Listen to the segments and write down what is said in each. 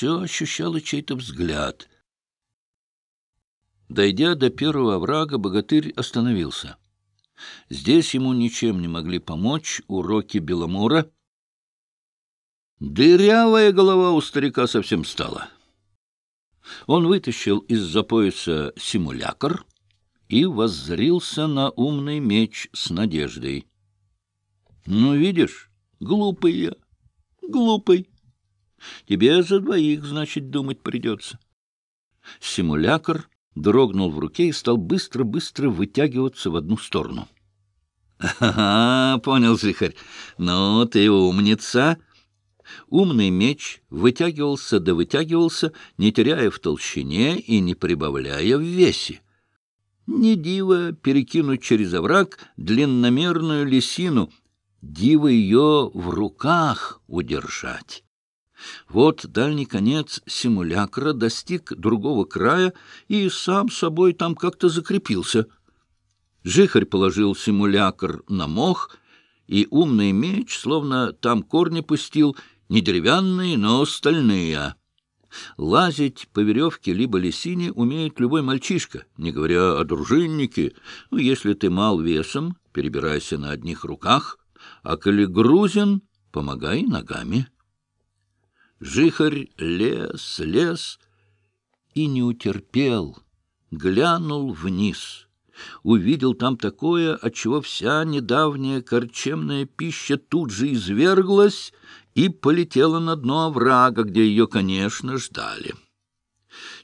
все ощущало чей-то взгляд. Дойдя до первого оврага, богатырь остановился. Здесь ему ничем не могли помочь уроки Беломора. Дырявая голова у старика совсем стала. Он вытащил из-за пояса симулякр и воззрился на умный меч с надеждой. — Ну, видишь, глупый я, глупый. Тебе за двоих, значит, думать придется. Симулякр дрогнул в руке и стал быстро-быстро вытягиваться в одну сторону. — Ага, понял, Жихарь. Ну, ты умница. Умный меч вытягивался да вытягивался, не теряя в толщине и не прибавляя в весе. Не диво перекинуть через овраг длинномерную лисину, диво ее в руках удержать. Вот дальний конец симулякра достиг другого края и сам собой там как-то закрепился. Жихарь положил симулякр на мох, и умный меч, словно там корни пустил, не деревянные, но стальные. Лазить по веревке либо лисине умеет любой мальчишка, не говоря о дружиннике. Ну, если ты мал весом, перебирайся на одних руках, а коли грузен, помогай ногами. Жихарь лез, лез и не утерпел, глянул вниз. Увидел там такое, от чего вся недавняя корчемная пища тут же изверглась и полетела на дно оврага, где ее, конечно, ждали.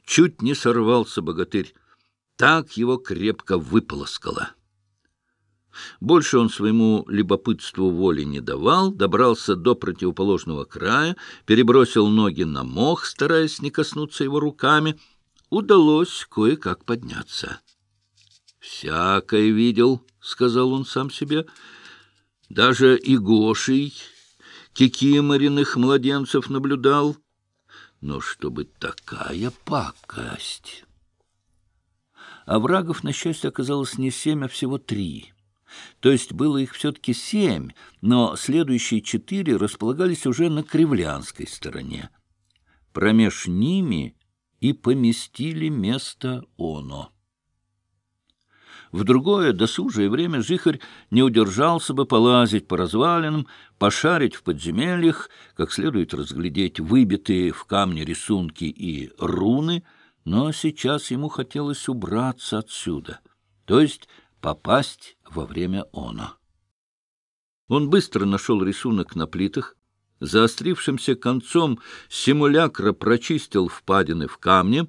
Чуть не сорвался богатырь, так его крепко выполоскало. Больше он своему любопытству воли не давал, добрался до противоположного края, перебросил ноги на мох, стараясь не коснуться его руками. Удалось кое-как подняться. «Всякое видел», — сказал он сам себе, — «даже и Гошей, кикимориных младенцев наблюдал. Но чтобы такая пакость...» А врагов, на счастье, оказалось не семь, а всего три — то есть было их все-таки семь, но следующие четыре располагались уже на кривлянской стороне. Промеж ними и поместили место оно. В другое досужее время Жихарь не удержался бы полазить по развалинам, пошарить в подземельях, как следует разглядеть выбитые в камне рисунки и руны, но сейчас ему хотелось убраться отсюда, то есть попасть во время она. Он быстро нашел рисунок на плитах, заострившимся концом симулякра прочистил впадины в камне.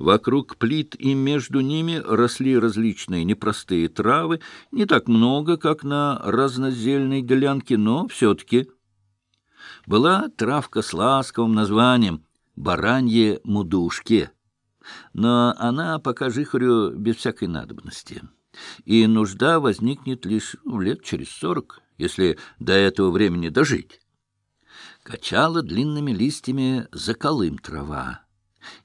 Вокруг плит и между ними росли различные непростые травы, не так много, как на разнозельной делянке, но все-таки. Была травка с ласковым названием «баранье мудушки», но она пока жихарю без всякой надобности и нужда возникнет лишь лет через сорок, если до этого времени дожить. Качала длинными листьями заколым трава.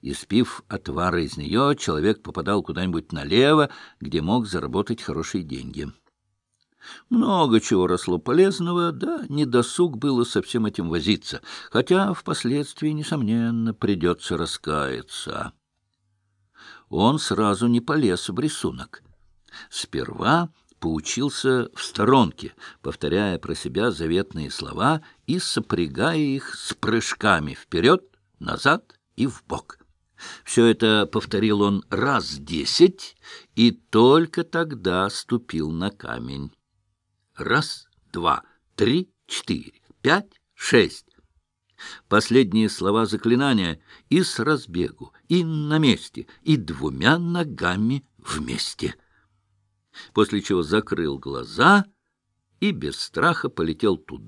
И, спив отвара из нее, человек попадал куда-нибудь налево, где мог заработать хорошие деньги. Много чего росло полезного, да недосуг было со всем этим возиться, хотя впоследствии, несомненно, придется раскаяться. Он сразу не полез в рисунок — Сперва поучился в сторонке, повторяя про себя заветные слова и сопрягая их с прыжками вперед, назад и вбок. Все это повторил он раз десять и только тогда ступил на камень. Раз, два, три, четыре, пять, шесть. Последние слова заклинания и с разбегу, и на месте, и двумя ногами вместе — после чего закрыл глаза и без страха полетел туда,